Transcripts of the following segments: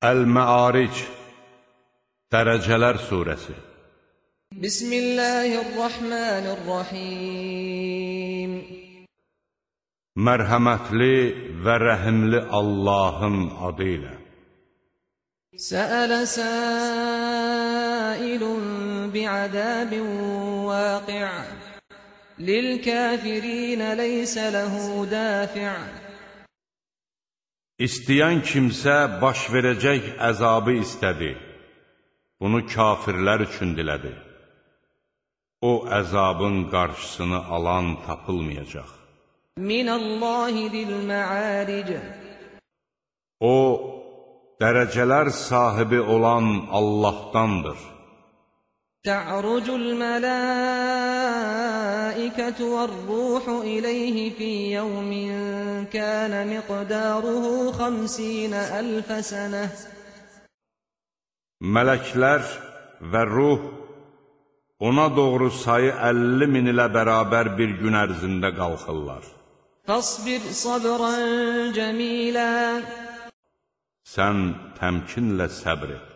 Əl-Məaric Dərəcələr Suresi Bismillahirrahmanirrahim Mərhəmətli və rəhimli Allahın adı ilə Səələ səilun bi'adabin vaqi' Lil-kafirin leysə ləhu dafi' İstəyən kimsə baş verəcək əzabı istədi. Bunu kafirlər üçün dilədi. O əzabın qarşısını alan tapılmayacaq. Minallahi dil ma'aric. O dərəcələr sahibi olan Allahdandır. Ta'rucul malaik الملائكة والروح إليه في يوم كان مقداره خمسين ألف سنة Mələklər və ruh ona doğru sayı 50 min ilə bərabər bir gün ərzində qalxırlar. فاصبر صبرا جميلا Sən təmkinlə səbr et.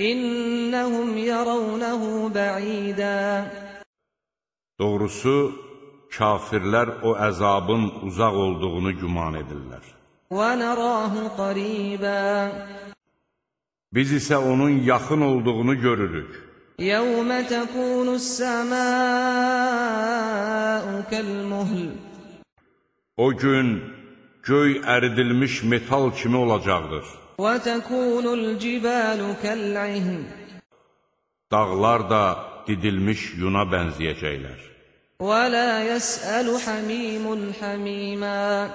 إنهم يرونه بعيدا Doğrusu, kafirlər o əzabın uzaq olduğunu güman edirlər. ونراه قريبا Biz isə onun yaxın olduğunu görürük. يوم تكون السماء كالمهل O gün göy əridilmiş metal kimi olacaqdır. وتكون الجبال كالعهن Dağlar da didilmiş yuna bənzəyəcəklər. ولا يسأل حميم حميما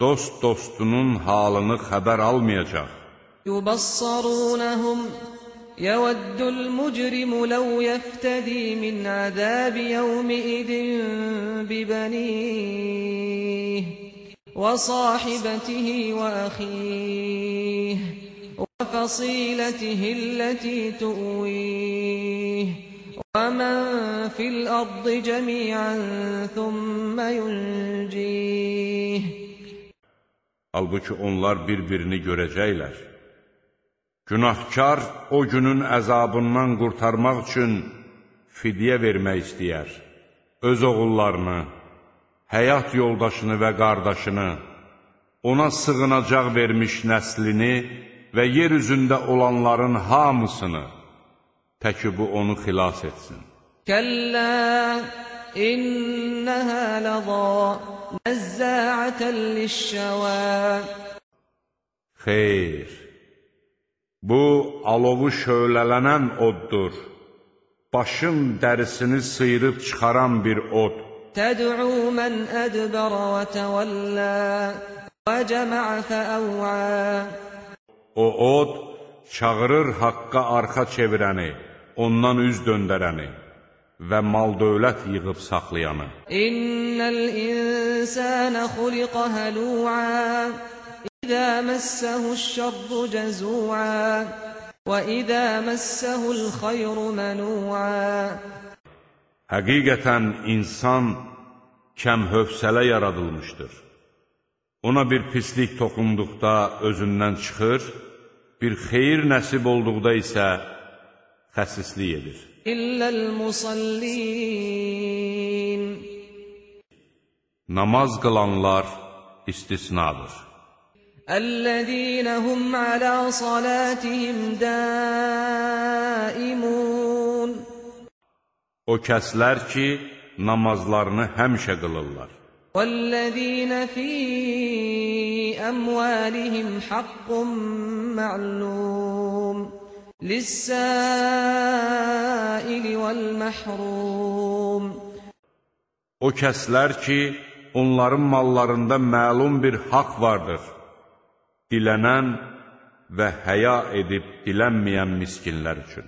Dost dostunun halını xəbər almayacaq. يبصرونهم يود المجرم لو يفتدي من عذاب يومئذ ببنيه وصاحبته وأخيه وفصيلته التي تؤويه ومن في الأرض جميعا ثم ينجيه Halbuki onlar bir-birini görəcəklər. Günahkar o günün əzabından qurtarmaq üçün fidyə vermək istəyər. Öz oğullarını, həyat yoldaşını və qardaşını, ona sığınacaq vermiş nəslini və yer üzündə olanların hamısını, təki bu onu xilas etsin. Kəllə, innəhə ləzə, nəzzəətən lişşəvə. Xeyr, bu alovu şölələnən oddur, başın dərisini sıyırıb çıxaran bir od. Təd'u mən ədbərə və təvəllə, və cəmə fəəvvə. O od çağırır haqqa arxa çevirəni, ondan üz döndərəni və mal-dövlət yığıb saxlayanı. İnnal insana xuliqa halu'a İzə məssəhu'ş-şerru cəzu'a və izə məssəhu'l-xeyru mənu'a Həqiqətən insan kəmhövsələ yaradılmışdır. Ona bir pislik toxunduqda özündən çıxır, bir xeyir nəsib olduqda isə xəsislik edir. İlləl musallin Namaz qılanlar istisnadır. Əlləzinəhum alə salatihim daimun O kəslər ki, namazlarını həmişə qılırlar. والذين في أموالهم حق معلوم للسائل والمحروم O kəslər ki, onların mallarında məlum bir haqq vardır. Dilənən və həya edib dilənməyən miskinlər üçün.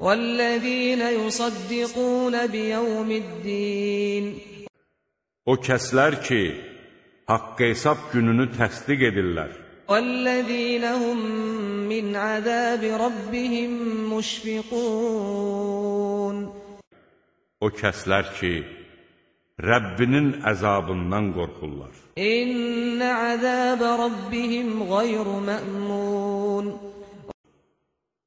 والذين يصدقون بيوم الدين O kəslər ki, haqq hesab gününü təsdiq edirlər. والذين هم من عذاب ربهم مشفقون O kəslər ki, Rəbbinin əzabından qorxurlar. İnne azabe rabbihim gayru ma'mun.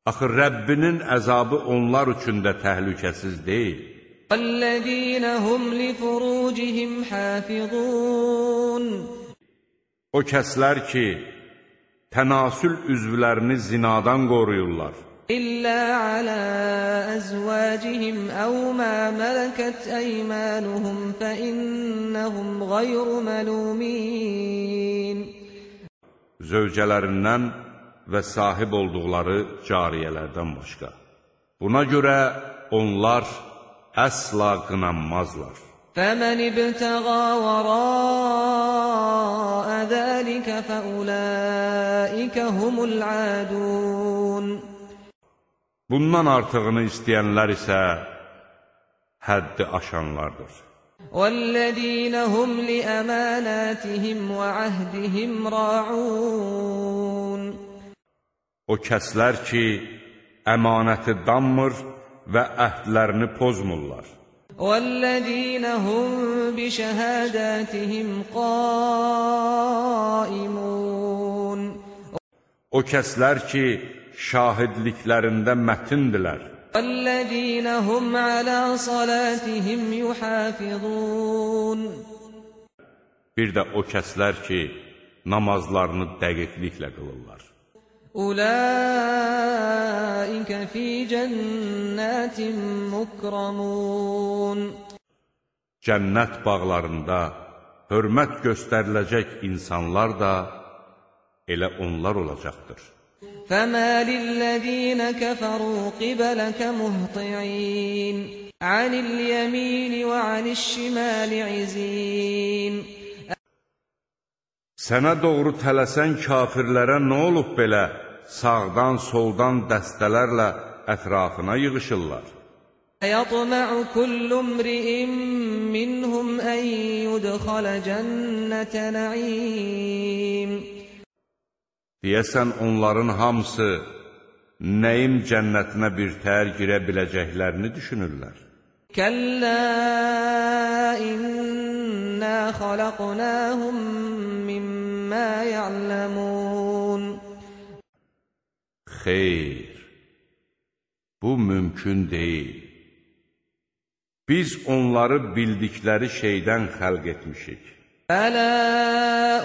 Axı Rəbbinin əzabı onlar üçün də təhlükəsiz deyil. والذين هم لفروجهم حافظون O kəslər ki, tənasül üzvlərini zinadan qoruyurlar. إلا على أزواجهم أو ما ملكت أيمانهم فإنهم غير ملومين Zövcələrindən və sahib olduqları cariyələrdən başqa. Buna görə onlar əsla qınanmazlar. فمن ابتغى وراء ذلك فأولئك هم العادون Bundan artığını istəyənlər isə həddi aşanlardır. والذين هم لأماناتهم وعهدهم راعون O kəslər ki, əmanəti dammır və əhdlərini pozmurlar. والذين هم بشهاداتهم قائمون O kəslər ki, şahidliklərində mətindilər. والذين هم على صلاتهم يحافظون Bir də o kəslər ki, namazlarını dəqiqliklə qılırlar. أولئك في جنات مكرمون Cənnət bağlarında hörmət göstəriləcək insanlar da elə onlar olacaqdır. فما للذين كفروا قبلك مهطعين عن اليمين وعن الشمال عزين Sənə doğru tələsən kafirlərə nə olub belə sağdan soldan dəstələrlə ətrafına yığışırlar. Yatma'u kullu mri'in minhum an yudkhala cennete na'im Deyəsən onların hamısı nəyim cənnətinə bir tər girə biləcəklərini düşünürlər. Kəllə innə xalaqnahum mimmə ya'lamun Xeyr, bu mümkün deyil. Biz onları bildikləri şeydən xəlq etmişik. Ələ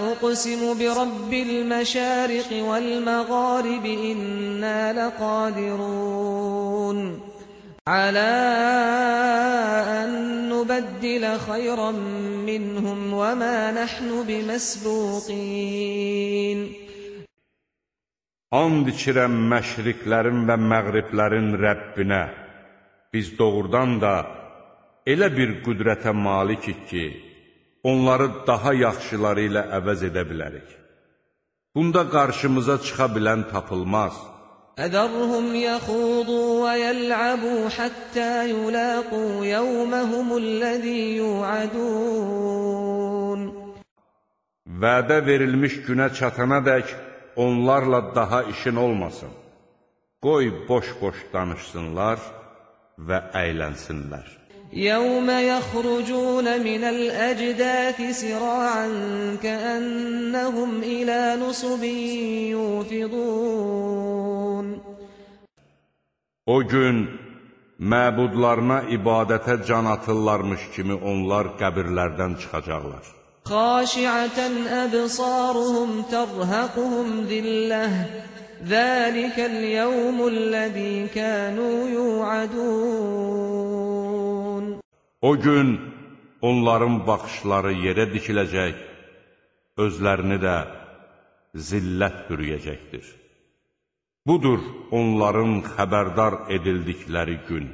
uqsimu bi rabbil məşəriqi vəl məğaribi innə ləqadirun. Ələ ən nubəddilə xayran minhum və mə nəhnu biməsbuqin. And içirəm məşriqlərin və məğriblərin Rəbbinə, biz doğrudan da elə bir qüdrətə malikik ki, onları daha yaxşıları ilə əvəz edə bilərik. Bunda qarşımıza çıxa bilən tapılmaz. Əzərhum yəxudu və yəl'abu həttə yulaqu yəvməhumuləzi yu'adun. Vədə verilmiş günə çatana dək, onlarla daha işin olmasın. Qoy boş-boş danışsınlar və əylənsinlər. Yəvmə yəxrucunə minəl əcdəfi sira'an kəənnəhum ilə nusubin yufidun. O gün məbudlarına ibadətə can atırlarmış kimi onlar qəbirlərdən çıxacaqlar. خاشعة أبصارهم ترهقهم ذلة ذلك اليوم الذي كانوا يوعدون O gün onların baxışları yerə dikiləcək, özlərini də zillət bürüyəcəkdir. Budur onların xəbərdar edildikləri gün.